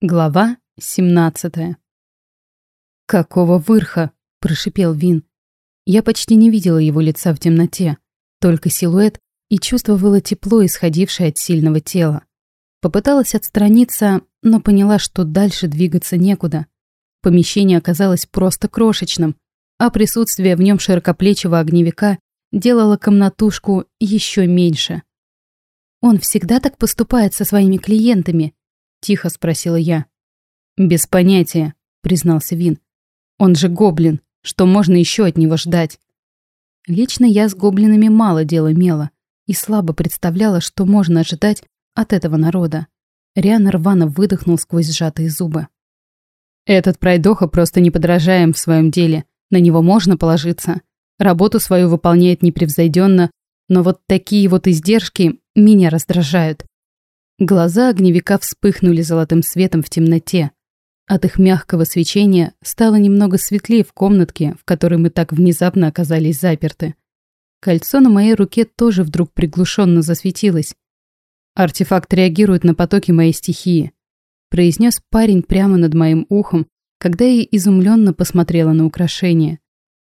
Глава 17 «Какого вырха?» – прошипел Вин. Я почти не видела его лица в темноте, только силуэт и чувствовала тепло, исходившее от сильного тела. Попыталась отстраниться, но поняла, что дальше двигаться некуда. Помещение оказалось просто крошечным, а присутствие в нем широкоплечего огневика делало комнатушку еще меньше. «Он всегда так поступает со своими клиентами?» — тихо спросила я. «Без понятия», — признался Вин. «Он же гоблин. Что можно еще от него ждать?» Лично я с гоблинами мало дела имела и слабо представляла, что можно ожидать от этого народа. Риан рвано выдохнул сквозь сжатые зубы. «Этот пройдоха просто неподражаем в своем деле. На него можно положиться. Работу свою выполняет непревзойденно, но вот такие вот издержки меня раздражают. Глаза огневика вспыхнули золотым светом в темноте. От их мягкого свечения стало немного светлее в комнатке, в которой мы так внезапно оказались заперты. Кольцо на моей руке тоже вдруг приглушенно засветилось. Артефакт реагирует на потоки моей стихии, произнес парень прямо над моим ухом, когда я изумленно посмотрела на украшение.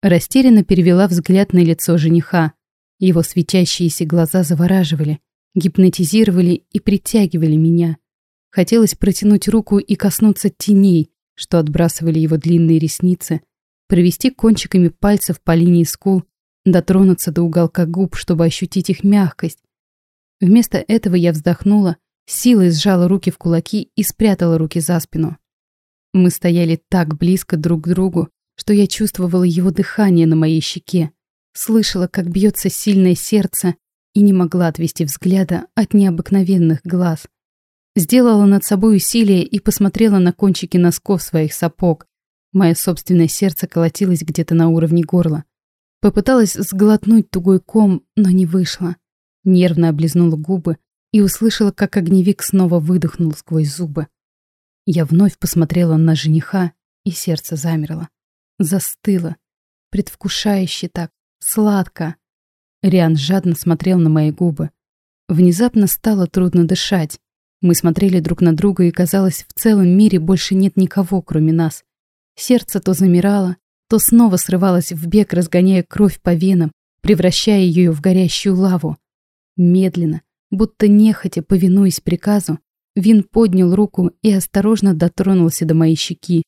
Растерянно перевела взгляд на лицо жениха. Его светящиеся глаза завораживали гипнотизировали и притягивали меня. Хотелось протянуть руку и коснуться теней, что отбрасывали его длинные ресницы, провести кончиками пальцев по линии скул, дотронуться до уголка губ, чтобы ощутить их мягкость. Вместо этого я вздохнула, силой сжала руки в кулаки и спрятала руки за спину. Мы стояли так близко друг к другу, что я чувствовала его дыхание на моей щеке, слышала, как бьется сильное сердце и не могла отвести взгляда от необыкновенных глаз. Сделала над собой усилие и посмотрела на кончики носков своих сапог. Мое собственное сердце колотилось где-то на уровне горла. Попыталась сглотнуть тугой ком, но не вышло. Нервно облизнула губы и услышала, как огневик снова выдохнул сквозь зубы. Я вновь посмотрела на жениха, и сердце замерло. Застыло. Предвкушающе так, сладко. Риан жадно смотрел на мои губы. Внезапно стало трудно дышать. Мы смотрели друг на друга, и казалось, в целом мире больше нет никого, кроме нас. Сердце то замирало, то снова срывалось в бег, разгоняя кровь по венам, превращая ее в горящую лаву. Медленно, будто нехотя повинуясь приказу, Вин поднял руку и осторожно дотронулся до моей щеки,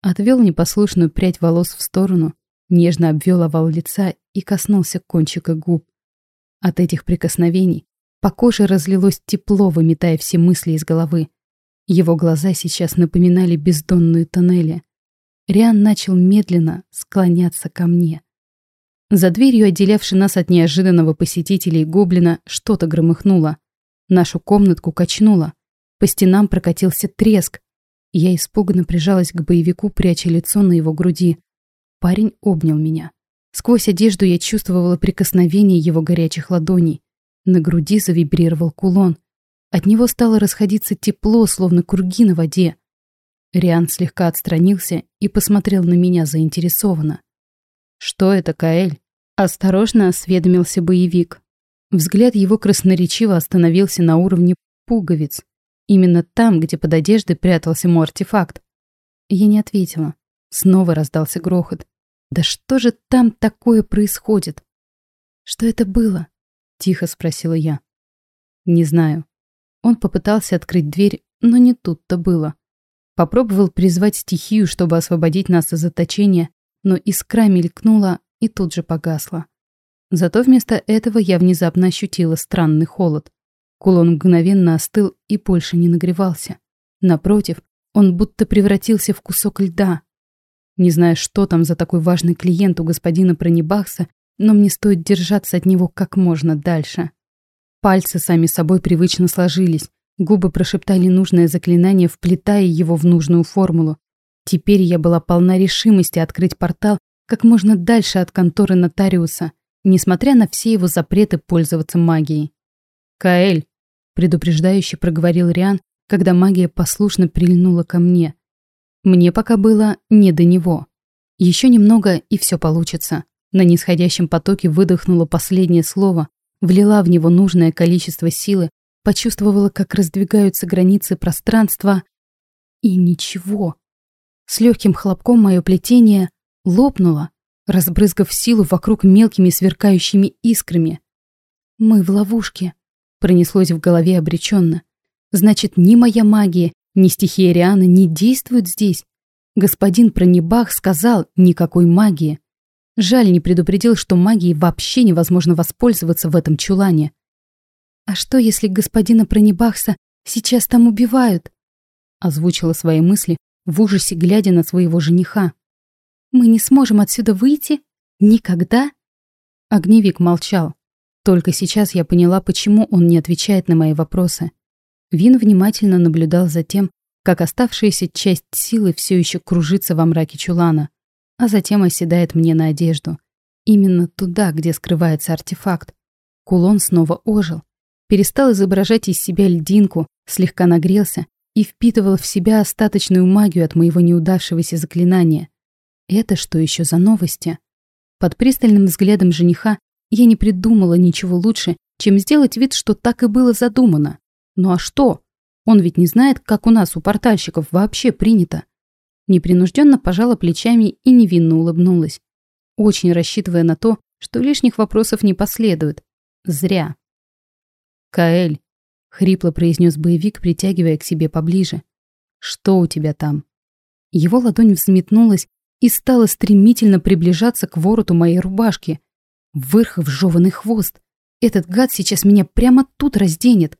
отвел непослушную прядь волос в сторону нежно обвел овал лица и коснулся кончика губ. От этих прикосновений по коже разлилось тепло, выметая все мысли из головы. Его глаза сейчас напоминали бездонные тоннели. Риан начал медленно склоняться ко мне. За дверью, отделявшей нас от неожиданного посетителя и гоблина, что-то громыхнуло. Нашу комнатку качнуло. По стенам прокатился треск. Я испуганно прижалась к боевику, пряча лицо на его груди. Парень обнял меня. Сквозь одежду я чувствовала прикосновение его горячих ладоней. На груди завибрировал кулон. От него стало расходиться тепло, словно круги на воде. Риан слегка отстранился и посмотрел на меня заинтересованно. «Что это, Каэль?» Осторожно осведомился боевик. Взгляд его красноречиво остановился на уровне пуговиц. Именно там, где под одеждой прятался мой артефакт. Я не ответила. Снова раздался грохот. Да что же там такое происходит? Что это было? Тихо спросила я. Не знаю. Он попытался открыть дверь, но не тут-то было. Попробовал призвать стихию, чтобы освободить нас из заточения, но искра мелькнула и тут же погасла. Зато вместо этого я внезапно ощутила странный холод. Кулон мгновенно остыл и больше не нагревался. Напротив, он будто превратился в кусок льда, не знаю, что там за такой важный клиент у господина Пронебахса, но мне стоит держаться от него как можно дальше. Пальцы сами собой привычно сложились, губы прошептали нужное заклинание, вплетая его в нужную формулу. Теперь я была полна решимости открыть портал как можно дальше от конторы нотариуса, несмотря на все его запреты пользоваться магией. «Каэль», — предупреждающе проговорил Риан, когда магия послушно прильнула ко мне — мне пока было не до него. Еще немного, и все получится. На нисходящем потоке выдохнула последнее слово, влила в него нужное количество силы, почувствовала, как раздвигаются границы пространства. И ничего. С легким хлопком мое плетение лопнуло, разбрызгав силу вокруг мелкими сверкающими искрами. «Мы в ловушке», — пронеслось в голове обреченно. «Значит, ни моя магия, ни стихия Рианы не действуют здесь. Господин Пронебах сказал никакой магии. Жаль, не предупредил, что магией вообще невозможно воспользоваться в этом чулане. «А что, если господина Пронебахса сейчас там убивают?» Озвучила свои мысли, в ужасе глядя на своего жениха. «Мы не сможем отсюда выйти? Никогда?» Огневик молчал. Только сейчас я поняла, почему он не отвечает на мои вопросы. Вин внимательно наблюдал за тем, как оставшаяся часть силы все еще кружится во мраке чулана, а затем оседает мне на одежду. Именно туда, где скрывается артефакт. Кулон снова ожил, перестал изображать из себя льдинку, слегка нагрелся и впитывал в себя остаточную магию от моего неудавшегося заклинания. Это что еще за новости? Под пристальным взглядом жениха я не придумала ничего лучше, чем сделать вид, что так и было задумано. Ну а что? Он ведь не знает, как у нас, у портальщиков, вообще принято. Непринужденно пожала плечами и невинно улыбнулась. Очень рассчитывая на то, что лишних вопросов не последует. Зря. «Каэль», — хрипло произнес боевик, притягивая к себе поближе. «Что у тебя там?» Его ладонь взметнулась и стала стремительно приближаться к вороту моей рубашки. Вырх в жеванный хвост. Этот гад сейчас меня прямо тут разденет.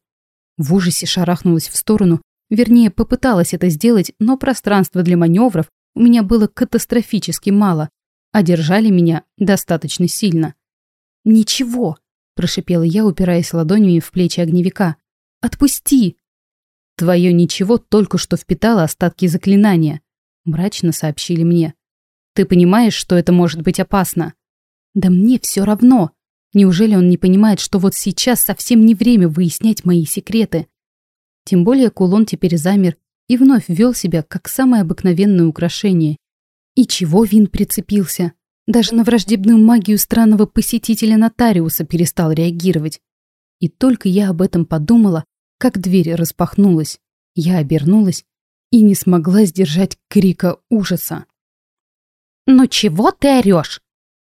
В ужасе шарахнулась в сторону, вернее, попыталась это сделать, но пространства для маневров у меня было катастрофически мало, а держали меня достаточно сильно. «Ничего!» – прошипела я, упираясь ладонями в плечи огневика. «Отпусти!» «Твое ничего только что впитало остатки заклинания», – мрачно сообщили мне. «Ты понимаешь, что это может быть опасно?» «Да мне все равно!» Неужели он не понимает, что вот сейчас совсем не время выяснять мои секреты? Тем более кулон теперь замер и вновь вел себя как самое обыкновенное украшение. И чего Вин прицепился? Даже на враждебную магию странного посетителя нотариуса перестал реагировать. И только я об этом подумала, как дверь распахнулась. Я обернулась и не смогла сдержать крика ужаса. «Ну чего ты орёшь?»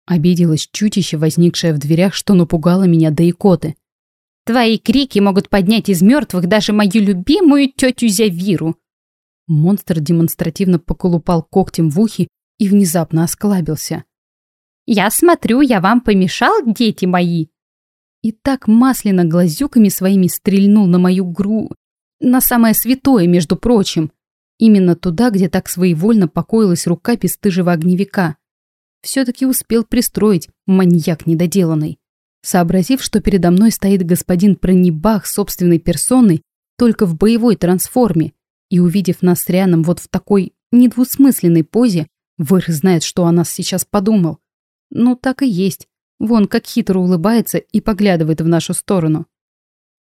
Обиделась чутище, возникшее в дверях, что напугало меня до икоты. «Твои крики могут поднять из мертвых даже мою любимую тетю Зявиру!» Монстр демонстративно поколупал когтем в ухе и внезапно осклабился. «Я смотрю, я вам помешал, дети мои!» И так масляно глазюками своими стрельнул на мою гру... На самое святое, между прочим. Именно туда, где так своевольно покоилась рука бесстыжего огневика все-таки успел пристроить маньяк недоделанный. Сообразив, что передо мной стоит господин Пронебах собственной персоной, только в боевой трансформе, и увидев нас с Рианом вот в такой недвусмысленной позе, Вырх знает, что о нас сейчас подумал. Ну, так и есть. Вон как хитро улыбается и поглядывает в нашу сторону.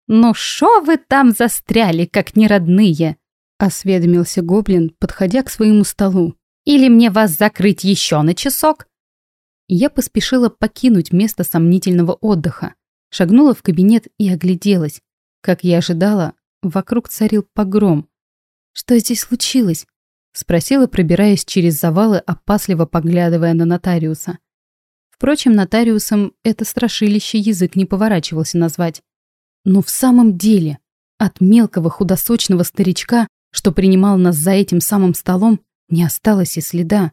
«Ну шо вы там застряли, как неродные?» — осведомился гоблин, подходя к своему столу. Или мне вас закрыть еще на часок?» Я поспешила покинуть место сомнительного отдыха, шагнула в кабинет и огляделась. Как я ожидала, вокруг царил погром. «Что здесь случилось?» — спросила, пробираясь через завалы, опасливо поглядывая на нотариуса. Впрочем, нотариусом это страшилище язык не поворачивался назвать. Но в самом деле, от мелкого худосочного старичка, что принимал нас за этим самым столом, не осталось и следа.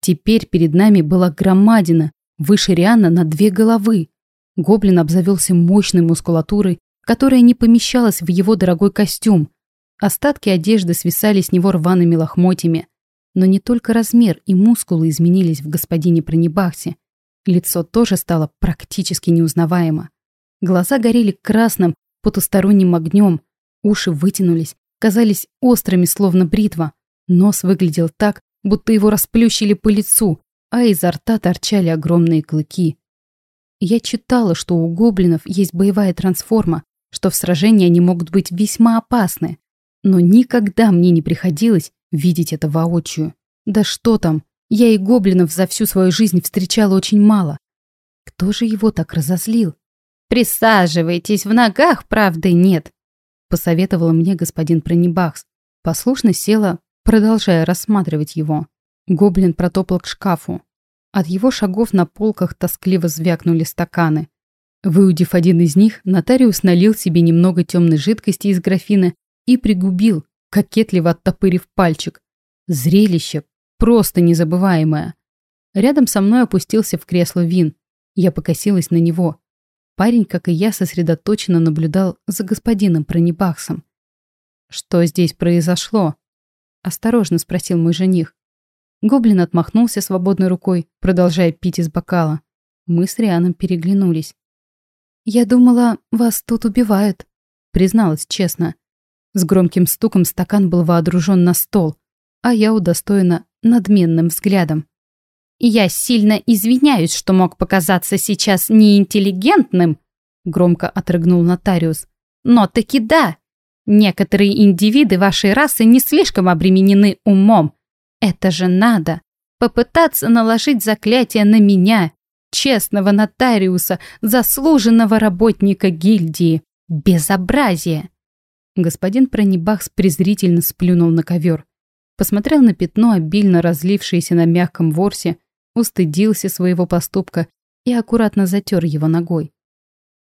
Теперь перед нами была громадина, выше Риана на две головы. Гоблин обзавелся мощной мускулатурой, которая не помещалась в его дорогой костюм. Остатки одежды свисали с него рваными лохмотьями. Но не только размер и мускулы изменились в господине Пронебахсе. Лицо тоже стало практически неузнаваемо. Глаза горели красным, потусторонним огнем, уши вытянулись, казались острыми, словно бритва. Нос выглядел так, будто его расплющили по лицу, а изо рта торчали огромные клыки. Я читала, что у гоблинов есть боевая трансформа, что в сражении они могут быть весьма опасны. Но никогда мне не приходилось видеть это воочию. Да что там, я и гоблинов за всю свою жизнь встречала очень мало. Кто же его так разозлил? «Присаживайтесь, в ногах правды нет», — посоветовал мне господин Пронебахс. Послушно села, продолжая рассматривать его. Гоблин протопал к шкафу. От его шагов на полках тоскливо звякнули стаканы. Выудив один из них, нотариус налил себе немного темной жидкости из графина и пригубил, кокетливо оттопырив пальчик. Зрелище просто незабываемое. Рядом со мной опустился в кресло Вин. Я покосилась на него. Парень, как и я, сосредоточенно наблюдал за господином Пронебахсом. «Что здесь произошло?» – осторожно спросил мой жених. Гоблин отмахнулся свободной рукой, продолжая пить из бокала. Мы с Рианом переглянулись. «Я думала, вас тут убивают», — призналась честно. С громким стуком стакан был вооружен на стол, а я удостоена надменным взглядом. «Я сильно извиняюсь, что мог показаться сейчас неинтеллигентным», громко отрыгнул нотариус. «Но таки да. Некоторые индивиды вашей расы не слишком обременены умом. Это же надо. Попытаться наложить заклятие на меня, честного нотариуса, заслуженного работника гильдии. Безобразие!» Господин Пронебахс презрительно сплюнул на ковер. Посмотрел на пятно, обильно разлившееся на мягком ворсе, устыдился своего поступка и аккуратно затер его ногой.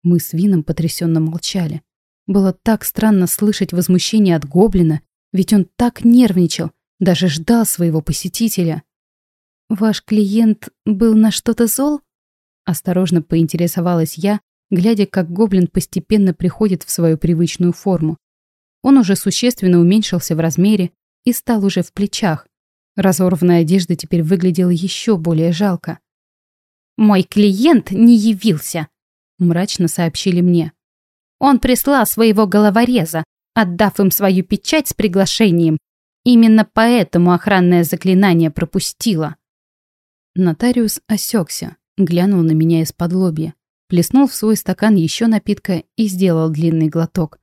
Мы с Вином потрясенно молчали. Было так странно слышать возмущение от гоблина, ведь он так нервничал, даже ждал своего посетителя. «Ваш клиент был на что-то зол?» Осторожно поинтересовалась я, глядя, как гоблин постепенно приходит в свою привычную форму. Он уже существенно уменьшился в размере и стал уже в плечах. Разорванная одежда теперь выглядела еще более жалко. «Мой клиент не явился», — мрачно сообщили мне. «Он прислал своего головореза, отдав им свою печать с приглашением. Именно поэтому охранное заклинание пропустило». Нотариус осекся, глянул на меня из-под лобья, плеснул в свой стакан еще напитка и сделал длинный глоток.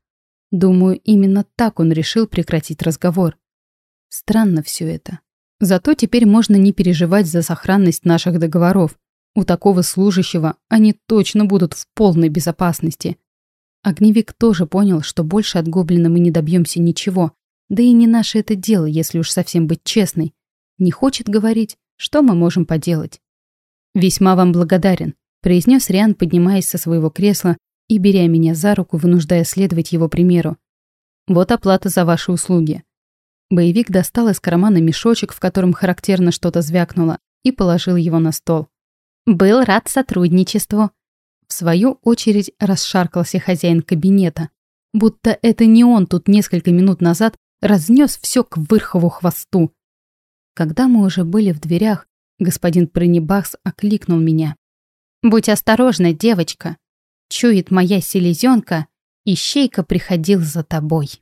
Думаю, именно так он решил прекратить разговор. Странно все это. Зато теперь можно не переживать за сохранность наших договоров. У такого служащего они точно будут в полной безопасности. Огневик тоже понял, что больше от гоблина мы не добьемся ничего. Да и не наше это дело, если уж совсем быть честной. Не хочет говорить, что мы можем поделать. «Весьма вам благодарен», – произнес Риан, поднимаясь со своего кресла и беря меня за руку, вынуждая следовать его примеру. «Вот оплата за ваши услуги». Боевик достал из кармана мешочек, в котором характерно что-то звякнуло, и положил его на стол. «Был рад сотрудничеству». В свою очередь расшаркался хозяин кабинета, будто это не он тут несколько минут назад разнес все к Вырхову хвосту. Когда мы уже были в дверях, господин Пронебахс окликнул меня. «Будь осторожна, девочка!» Чует моя селезенка, ищейка приходил за тобой.